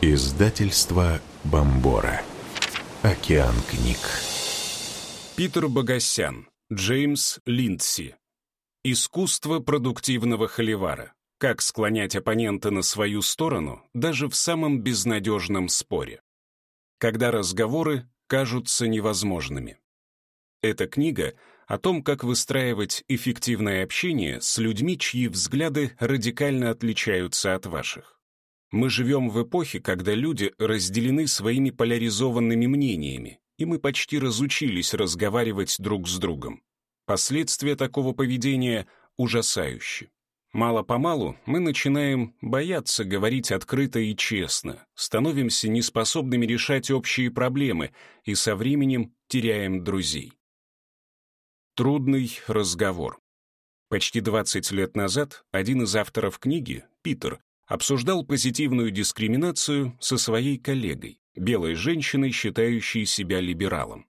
Издательство Бомбора. Океан книг. Питер Богосян, Джеймс Линдси. Искусство продуктивного холивара. Как склонять оппонента на свою сторону даже в самом безнадежном споре. Когда разговоры кажутся невозможными. Эта книга о том, как выстраивать эффективное общение с людьми, чьи взгляды радикально отличаются от ваших. Мы живем в эпохе, когда люди разделены своими поляризованными мнениями, и мы почти разучились разговаривать друг с другом. Последствия такого поведения ужасающие. Мало-помалу мы начинаем бояться говорить открыто и честно, становимся неспособными решать общие проблемы и со временем теряем друзей. Трудный разговор. Почти 20 лет назад один из авторов книги, Питер, обсуждал позитивную дискриминацию со своей коллегой, белой женщиной, считающей себя либералом.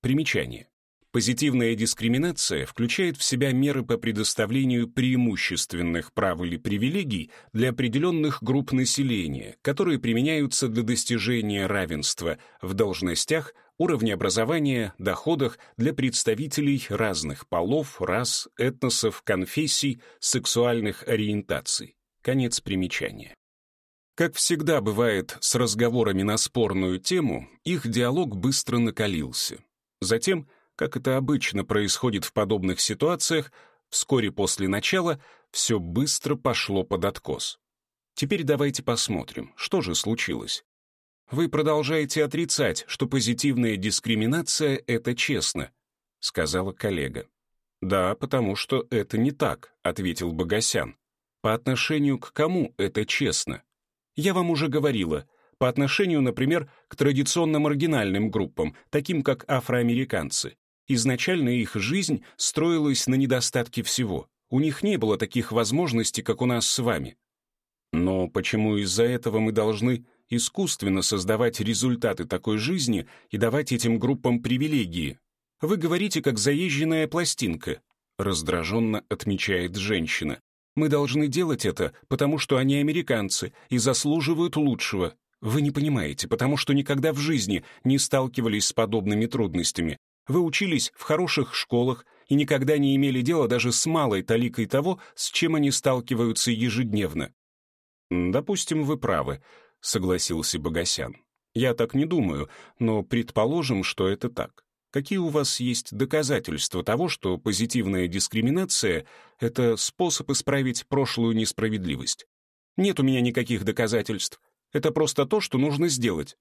Примечание. Позитивная дискриминация включает в себя меры по предоставлению преимущественных прав или привилегий для определенных групп населения, которые применяются для достижения равенства в должностях, уровне образования, доходах для представителей разных полов, рас, этносов, конфессий, сексуальных ориентаций. Конец примечания. Как всегда бывает с разговорами на спорную тему, их диалог быстро накалился. Затем как это обычно происходит в подобных ситуациях, вскоре после начала все быстро пошло под откос. Теперь давайте посмотрим, что же случилось. Вы продолжаете отрицать, что позитивная дискриминация — это честно, — сказала коллега. «Да, потому что это не так», — ответил Богосян. «По отношению к кому это честно?» «Я вам уже говорила. По отношению, например, к традиционно маргинальным группам, таким как афроамериканцы. Изначально их жизнь строилась на недостатке всего. У них не было таких возможностей, как у нас с вами. Но почему из-за этого мы должны искусственно создавать результаты такой жизни и давать этим группам привилегии? Вы говорите, как заезженная пластинка, раздраженно отмечает женщина. Мы должны делать это, потому что они американцы и заслуживают лучшего. Вы не понимаете, потому что никогда в жизни не сталкивались с подобными трудностями. Вы учились в хороших школах и никогда не имели дела даже с малой таликой того, с чем они сталкиваются ежедневно. «Допустим, вы правы», — согласился Богосян. «Я так не думаю, но предположим, что это так. Какие у вас есть доказательства того, что позитивная дискриминация — это способ исправить прошлую несправедливость? Нет у меня никаких доказательств. Это просто то, что нужно сделать.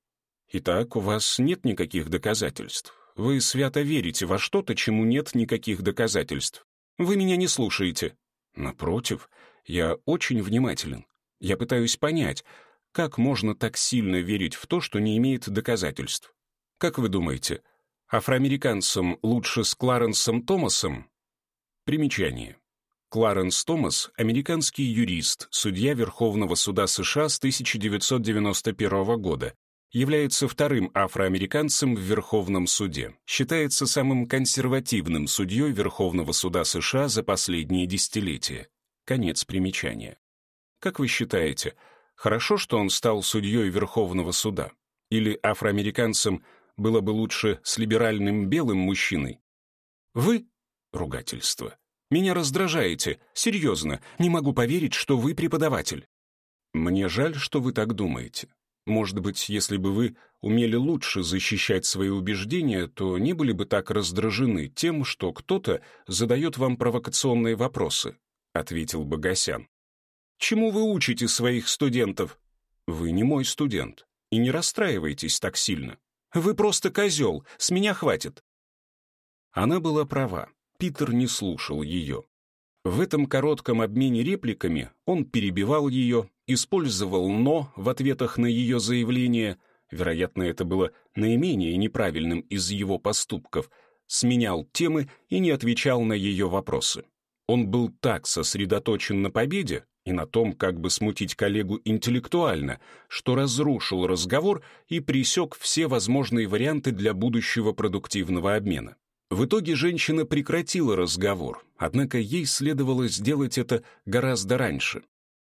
Итак, у вас нет никаких доказательств. Вы свято верите во что-то, чему нет никаких доказательств. Вы меня не слушаете. Напротив, я очень внимателен. Я пытаюсь понять, как можно так сильно верить в то, что не имеет доказательств. Как вы думаете, афроамериканцам лучше с Кларенсом Томасом? Примечание. Кларенс Томас — американский юрист, судья Верховного суда США с 1991 года, является вторым афроамериканцем в Верховном суде, считается самым консервативным судьей Верховного суда США за последние десятилетия. Конец примечания. Как вы считаете, хорошо, что он стал судьей Верховного суда? Или афроамериканцем было бы лучше с либеральным белым мужчиной? Вы — ругательство. Меня раздражаете. Серьезно, не могу поверить, что вы преподаватель. Мне жаль, что вы так думаете. Может быть, если бы вы умели лучше защищать свои убеждения, то не были бы так раздражены тем, что кто-то задает вам провокационные вопросы», — ответил Богосян. «Чему вы учите своих студентов?» «Вы не мой студент, и не расстраивайтесь так сильно. Вы просто козел, с меня хватит». Она была права, Питер не слушал ее. В этом коротком обмене репликами он перебивал ее, использовал «но» в ответах на ее заявление, вероятно, это было наименее неправильным из его поступков, сменял темы и не отвечал на ее вопросы. Он был так сосредоточен на победе и на том, как бы смутить коллегу интеллектуально, что разрушил разговор и пресек все возможные варианты для будущего продуктивного обмена. В итоге женщина прекратила разговор, однако ей следовало сделать это гораздо раньше.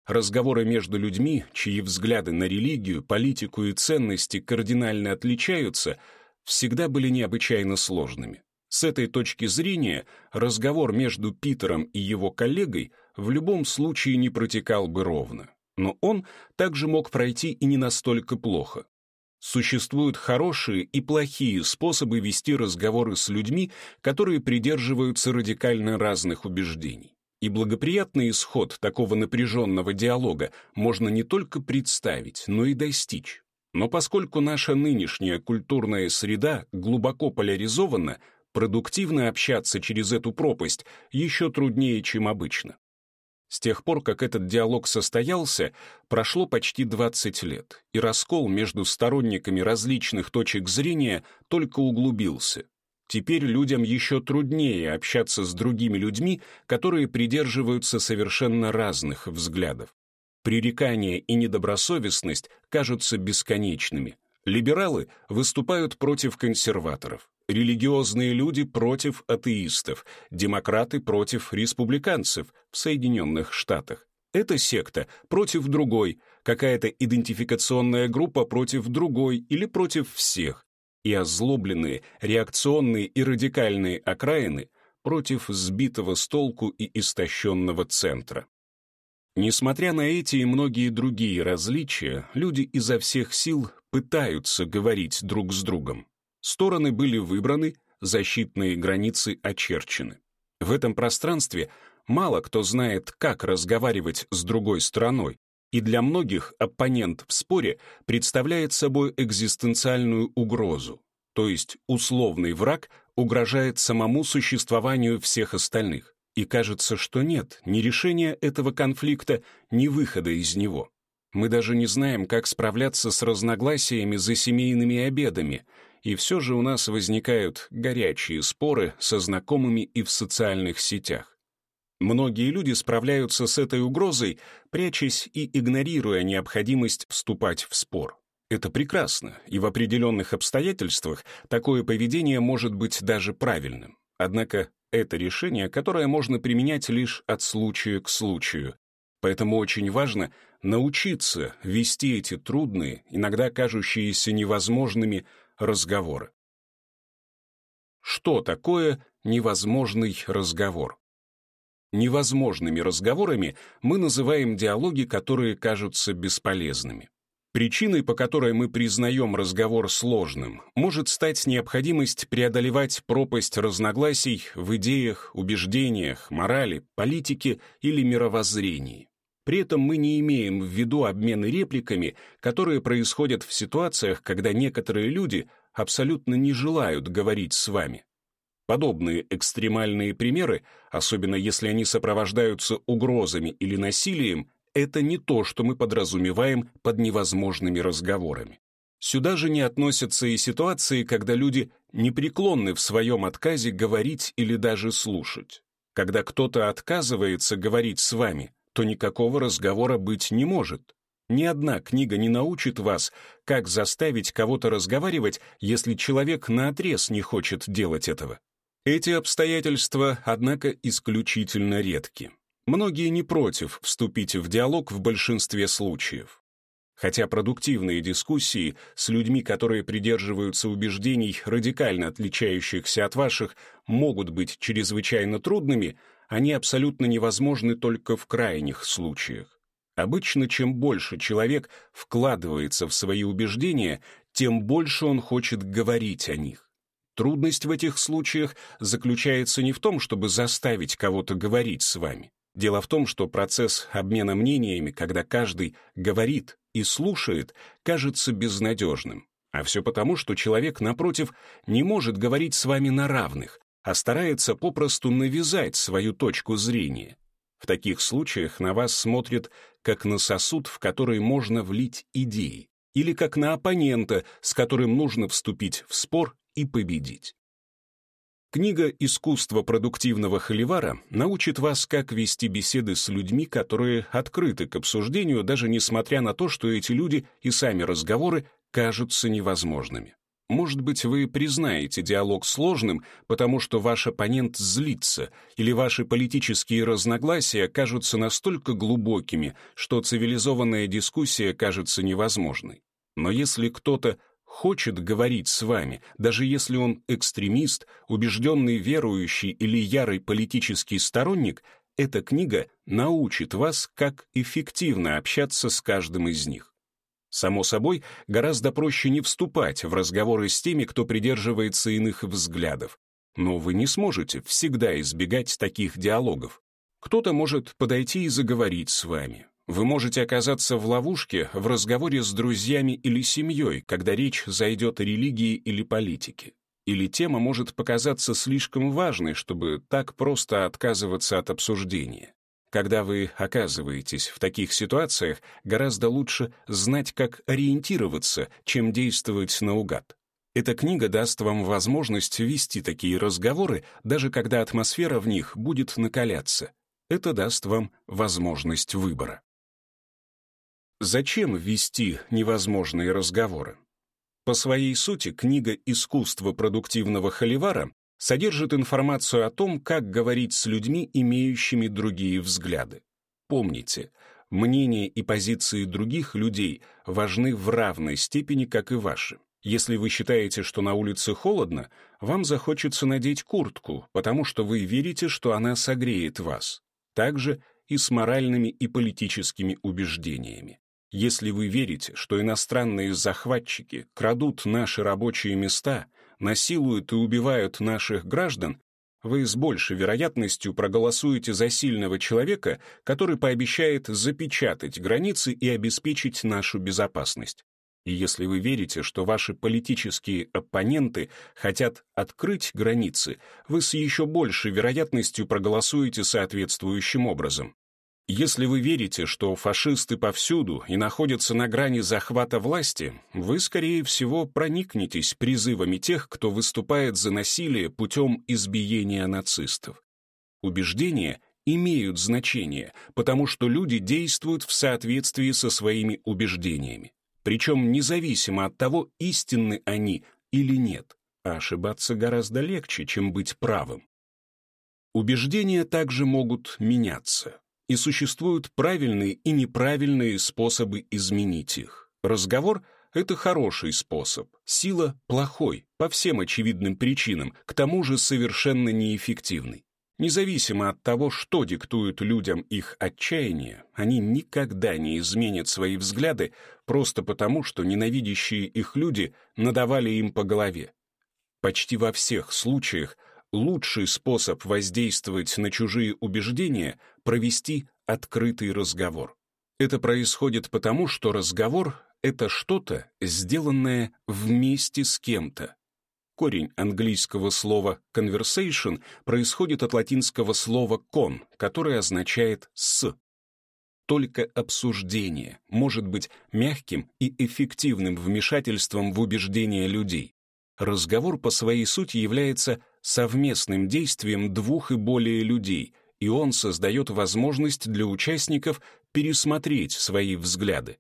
Разговоры между людьми, чьи взгляды на религию, политику и ценности кардинально отличаются, всегда были необычайно сложными. С этой точки зрения разговор между Питером и его коллегой в любом случае не протекал бы ровно. Но он также мог пройти и не настолько плохо. Существуют хорошие и плохие способы вести разговоры с людьми, которые придерживаются радикально разных убеждений. И благоприятный исход такого напряженного диалога можно не только представить, но и достичь. Но поскольку наша нынешняя культурная среда глубоко поляризована, продуктивно общаться через эту пропасть еще труднее, чем обычно. С тех пор, как этот диалог состоялся, прошло почти 20 лет, и раскол между сторонниками различных точек зрения только углубился. Теперь людям еще труднее общаться с другими людьми, которые придерживаются совершенно разных взглядов. Пререкания и недобросовестность кажутся бесконечными. Либералы выступают против консерваторов, религиозные люди против атеистов, демократы против республиканцев в Соединенных Штатах. Эта секта против другой, какая-то идентификационная группа против другой или против всех, и озлобленные, реакционные и радикальные окраины против сбитого с толку и истощенного центра. Несмотря на эти и многие другие различия, люди изо всех сил пытаются говорить друг с другом. Стороны были выбраны, защитные границы очерчены. В этом пространстве мало кто знает, как разговаривать с другой стороной, и для многих оппонент в споре представляет собой экзистенциальную угрозу, то есть условный враг угрожает самому существованию всех остальных, и кажется, что нет ни решения этого конфликта, ни выхода из него. Мы даже не знаем, как справляться с разногласиями за семейными обедами, и все же у нас возникают горячие споры со знакомыми и в социальных сетях. Многие люди справляются с этой угрозой, прячась и игнорируя необходимость вступать в спор. Это прекрасно, и в определенных обстоятельствах такое поведение может быть даже правильным. Однако это решение, которое можно применять лишь от случая к случаю. Поэтому очень важно научиться вести эти трудные, иногда кажущиеся невозможными, разговоры. Что такое невозможный разговор? Невозможными разговорами мы называем диалоги, которые кажутся бесполезными. Причиной, по которой мы признаем разговор сложным, может стать необходимость преодолевать пропасть разногласий в идеях, убеждениях, морали, политике или мировоззрении. При этом мы не имеем в виду обмены репликами, которые происходят в ситуациях, когда некоторые люди абсолютно не желают говорить с вами. Подобные экстремальные примеры, особенно если они сопровождаются угрозами или насилием, это не то, что мы подразумеваем под невозможными разговорами. Сюда же не относятся и ситуации, когда люди непреклонны в своем отказе говорить или даже слушать. Когда кто-то отказывается говорить с вами, то никакого разговора быть не может. Ни одна книга не научит вас, как заставить кого-то разговаривать, если человек наотрез не хочет делать этого. Эти обстоятельства, однако, исключительно редки. Многие не против вступить в диалог в большинстве случаев. Хотя продуктивные дискуссии с людьми, которые придерживаются убеждений, радикально отличающихся от ваших, могут быть чрезвычайно трудными, они абсолютно невозможны только в крайних случаях. Обычно, чем больше человек вкладывается в свои убеждения, тем больше он хочет говорить о них. Трудность в этих случаях заключается не в том, чтобы заставить кого-то говорить с вами. Дело в том, что процесс обмена мнениями, когда каждый говорит и слушает, кажется безнадежным. А все потому, что человек, напротив, не может говорить с вами на равных, а старается попросту навязать свою точку зрения. В таких случаях на вас смотрят как на сосуд, в который можно влить идеи, или как на оппонента, с которым нужно вступить в спор и победить. Книга «Искусство продуктивного холивара» научит вас, как вести беседы с людьми, которые открыты к обсуждению, даже несмотря на то, что эти люди и сами разговоры кажутся невозможными. Может быть, вы признаете диалог сложным, потому что ваш оппонент злится, или ваши политические разногласия кажутся настолько глубокими, что цивилизованная дискуссия кажется невозможной. Но если кто-то хочет говорить с вами, даже если он экстремист, убежденный верующий или ярый политический сторонник, эта книга научит вас, как эффективно общаться с каждым из них. Само собой, гораздо проще не вступать в разговоры с теми, кто придерживается иных взглядов. Но вы не сможете всегда избегать таких диалогов. Кто-то может подойти и заговорить с вами. Вы можете оказаться в ловушке в разговоре с друзьями или семьей, когда речь зайдет о религии или политике. Или тема может показаться слишком важной, чтобы так просто отказываться от обсуждения. Когда вы оказываетесь в таких ситуациях, гораздо лучше знать, как ориентироваться, чем действовать наугад. Эта книга даст вам возможность вести такие разговоры, даже когда атмосфера в них будет накаляться. Это даст вам возможность выбора. Зачем вести невозможные разговоры? По своей сути, книга «Искусство продуктивного холивара» содержит информацию о том, как говорить с людьми, имеющими другие взгляды. Помните, мнения и позиции других людей важны в равной степени, как и ваши. Если вы считаете, что на улице холодно, вам захочется надеть куртку, потому что вы верите, что она согреет вас. Так же и с моральными и политическими убеждениями. Если вы верите, что иностранные захватчики крадут наши рабочие места насилуют и убивают наших граждан, вы с большей вероятностью проголосуете за сильного человека, который пообещает запечатать границы и обеспечить нашу безопасность. И если вы верите, что ваши политические оппоненты хотят открыть границы, вы с еще большей вероятностью проголосуете соответствующим образом. Если вы верите, что фашисты повсюду и находятся на грани захвата власти, вы, скорее всего, проникнетесь призывами тех, кто выступает за насилие путем избиения нацистов. Убеждения имеют значение, потому что люди действуют в соответствии со своими убеждениями, причем независимо от того, истинны они или нет, а ошибаться гораздо легче, чем быть правым. Убеждения также могут меняться и существуют правильные и неправильные способы изменить их. Разговор — это хороший способ, сила — плохой, по всем очевидным причинам, к тому же совершенно неэффективный. Независимо от того, что диктует людям их отчаяние, они никогда не изменят свои взгляды просто потому, что ненавидящие их люди надавали им по голове. Почти во всех случаях лучший способ воздействовать на чужие убеждения — провести открытый разговор. Это происходит потому, что разговор — это что-то, сделанное вместе с кем-то. Корень английского слова conversation происходит от латинского слова con, которое означает «с». Только обсуждение может быть мягким и эффективным вмешательством в убеждения людей. Разговор по своей сути является совместным действием двух и более людей, и он создает возможность для участников пересмотреть свои взгляды.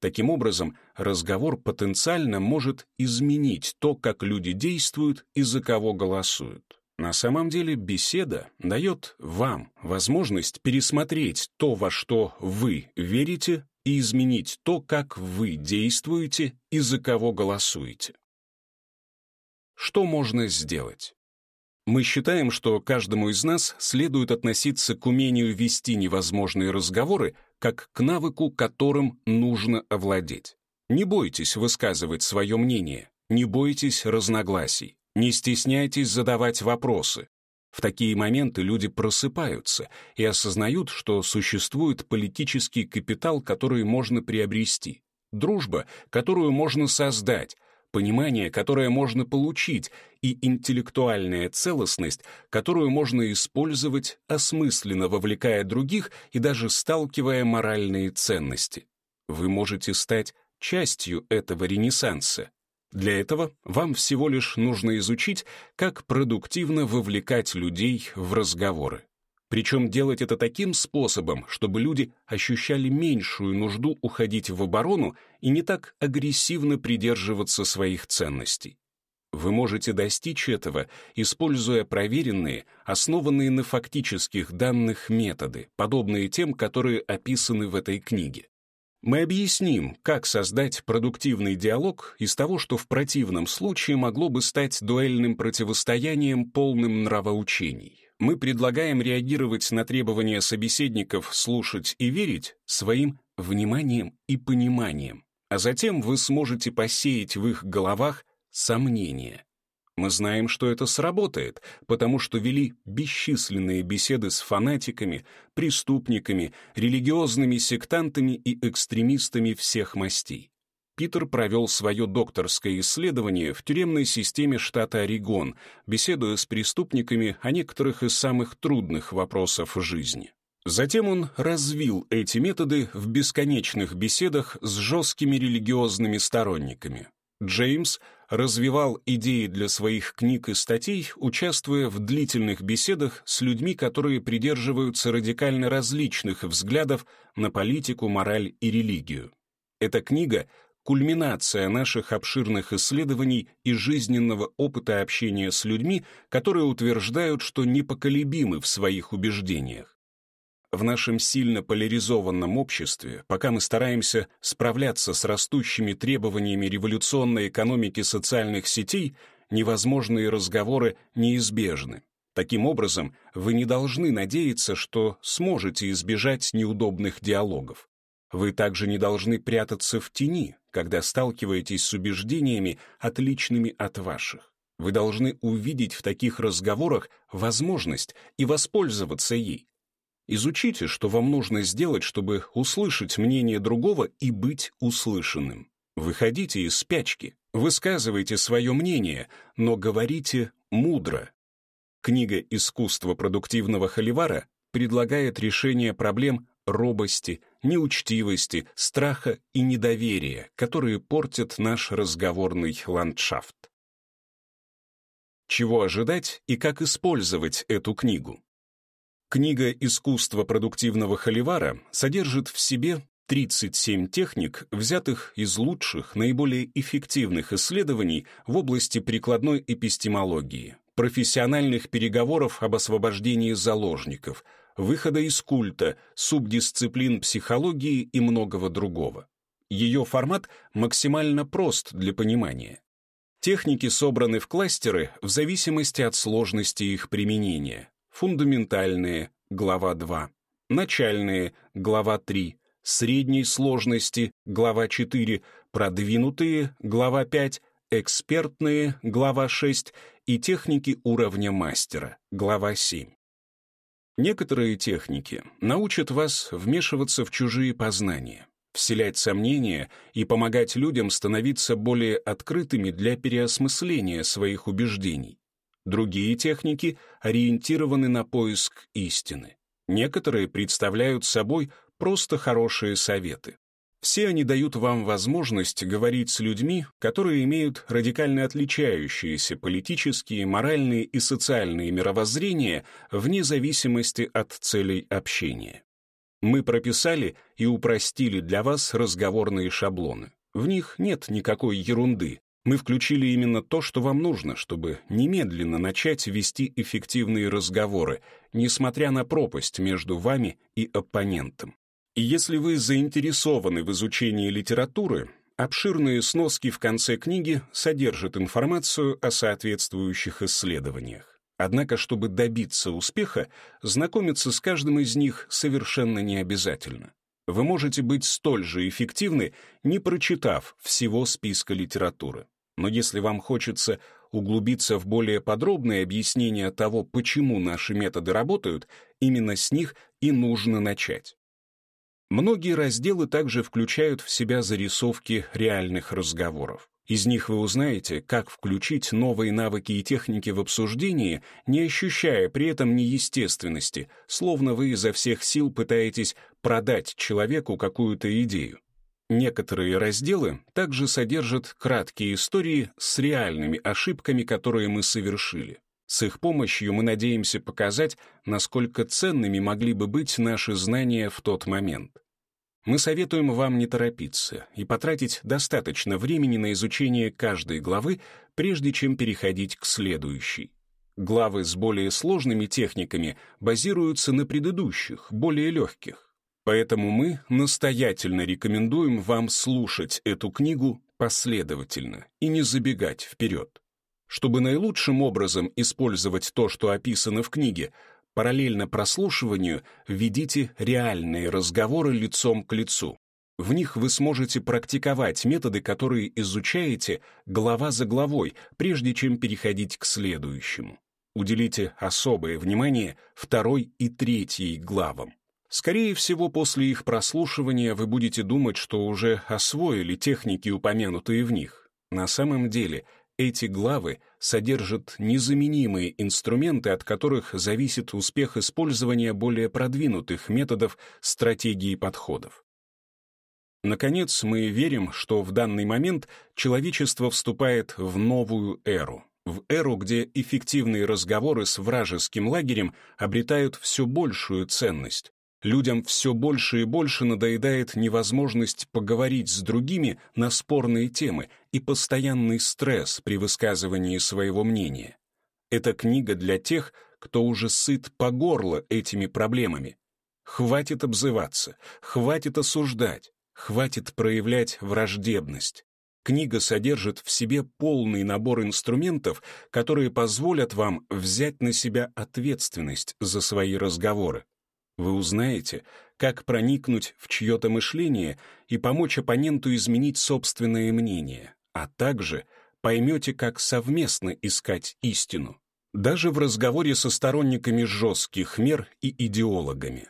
Таким образом, разговор потенциально может изменить то, как люди действуют и за кого голосуют. На самом деле беседа дает вам возможность пересмотреть то, во что вы верите, и изменить то, как вы действуете и за кого голосуете. Что можно сделать? Мы считаем, что каждому из нас следует относиться к умению вести невозможные разговоры как к навыку, которым нужно овладеть. Не бойтесь высказывать свое мнение, не бойтесь разногласий, не стесняйтесь задавать вопросы. В такие моменты люди просыпаются и осознают, что существует политический капитал, который можно приобрести, дружба, которую можно создать, понимание, которое можно получить, и интеллектуальная целостность, которую можно использовать, осмысленно вовлекая других и даже сталкивая моральные ценности. Вы можете стать частью этого ренессанса. Для этого вам всего лишь нужно изучить, как продуктивно вовлекать людей в разговоры. Причем делать это таким способом, чтобы люди ощущали меньшую нужду уходить в оборону и не так агрессивно придерживаться своих ценностей. Вы можете достичь этого, используя проверенные, основанные на фактических данных методы, подобные тем, которые описаны в этой книге. Мы объясним, как создать продуктивный диалог из того, что в противном случае могло бы стать дуэльным противостоянием, полным нравоучений. Мы предлагаем реагировать на требования собеседников слушать и верить своим вниманием и пониманием, а затем вы сможете посеять в их головах сомнения. Мы знаем, что это сработает, потому что вели бесчисленные беседы с фанатиками, преступниками, религиозными сектантами и экстремистами всех мастей. Питер провел свое докторское исследование в тюремной системе штата Орегон, беседуя с преступниками о некоторых из самых трудных вопросов жизни. Затем он развил эти методы в бесконечных беседах с жесткими религиозными сторонниками. Джеймс развивал идеи для своих книг и статей, участвуя в длительных беседах с людьми, которые придерживаются радикально различных взглядов на политику, мораль и религию. Эта книга — кульминация наших обширных исследований и жизненного опыта общения с людьми, которые утверждают, что непоколебимы в своих убеждениях. В нашем сильно поляризованном обществе, пока мы стараемся справляться с растущими требованиями революционной экономики социальных сетей, невозможные разговоры неизбежны. Таким образом, вы не должны надеяться, что сможете избежать неудобных диалогов. Вы также не должны прятаться в тени, когда сталкиваетесь с убеждениями, отличными от ваших. Вы должны увидеть в таких разговорах возможность и воспользоваться ей. Изучите, что вам нужно сделать, чтобы услышать мнение другого и быть услышанным. Выходите из спячки, высказывайте свое мнение, но говорите мудро. Книга «Искусство продуктивного холивара» предлагает решение проблем робости, неучтивости, страха и недоверия, которые портят наш разговорный ландшафт. Чего ожидать и как использовать эту книгу? Книга «Искусство продуктивного холивара» содержит в себе 37 техник, взятых из лучших, наиболее эффективных исследований в области прикладной эпистемологии, профессиональных переговоров об освобождении заложников, выхода из культа, субдисциплин психологии и многого другого. Ее формат максимально прост для понимания. Техники собраны в кластеры в зависимости от сложности их применения, фундаментальные, глава 2, начальные, глава 3, средней сложности, глава 4, продвинутые, глава 5, экспертные, глава 6 и техники уровня мастера, глава 7. Некоторые техники научат вас вмешиваться в чужие познания, вселять сомнения и помогать людям становиться более открытыми для переосмысления своих убеждений. Другие техники ориентированы на поиск истины. Некоторые представляют собой просто хорошие советы. Все они дают вам возможность говорить с людьми, которые имеют радикально отличающиеся политические, моральные и социальные мировоззрения вне зависимости от целей общения. Мы прописали и упростили для вас разговорные шаблоны. В них нет никакой ерунды, мы включили именно то, что вам нужно, чтобы немедленно начать вести эффективные разговоры, несмотря на пропасть между вами и оппонентом. И если вы заинтересованы в изучении литературы, обширные сноски в конце книги содержат информацию о соответствующих исследованиях. Однако, чтобы добиться успеха, знакомиться с каждым из них совершенно не обязательно. Вы можете быть столь же эффективны, не прочитав всего списка литературы. Но если вам хочется углубиться в более подробное объяснение того, почему наши методы работают, именно с них и нужно начать. Многие разделы также включают в себя зарисовки реальных разговоров. Из них вы узнаете, как включить новые навыки и техники в обсуждении, не ощущая при этом неестественности, словно вы изо всех сил пытаетесь продать человеку какую-то идею. Некоторые разделы также содержат краткие истории с реальными ошибками, которые мы совершили. С их помощью мы надеемся показать, насколько ценными могли бы быть наши знания в тот момент. Мы советуем вам не торопиться и потратить достаточно времени на изучение каждой главы, прежде чем переходить к следующей. Главы с более сложными техниками базируются на предыдущих, более легких. Поэтому мы настоятельно рекомендуем вам слушать эту книгу последовательно и не забегать вперед. Чтобы наилучшим образом использовать то, что описано в книге, параллельно прослушиванию введите реальные разговоры лицом к лицу. В них вы сможете практиковать методы, которые изучаете глава за главой, прежде чем переходить к следующему. Уделите особое внимание второй и третьей главам. Скорее всего, после их прослушивания вы будете думать, что уже освоили техники, упомянутые в них. На самом деле, эти главы содержат незаменимые инструменты, от которых зависит успех использования более продвинутых методов, стратегий и подходов. Наконец, мы верим, что в данный момент человечество вступает в новую эру, в эру, где эффективные разговоры с вражеским лагерем обретают все большую ценность, Людям все больше и больше надоедает невозможность поговорить с другими на спорные темы и постоянный стресс при высказывании своего мнения. Это книга для тех, кто уже сыт по горло этими проблемами. Хватит обзываться, хватит осуждать, хватит проявлять враждебность. Книга содержит в себе полный набор инструментов, которые позволят вам взять на себя ответственность за свои разговоры. Вы узнаете, как проникнуть в чье-то мышление и помочь оппоненту изменить собственное мнение, а также поймете, как совместно искать истину, даже в разговоре со сторонниками жестких мер и идеологами.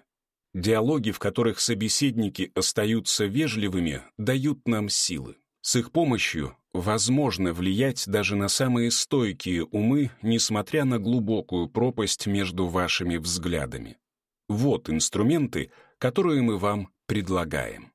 Диалоги, в которых собеседники остаются вежливыми, дают нам силы. С их помощью возможно влиять даже на самые стойкие умы, несмотря на глубокую пропасть между вашими взглядами. Вот инструменты, которые мы вам предлагаем.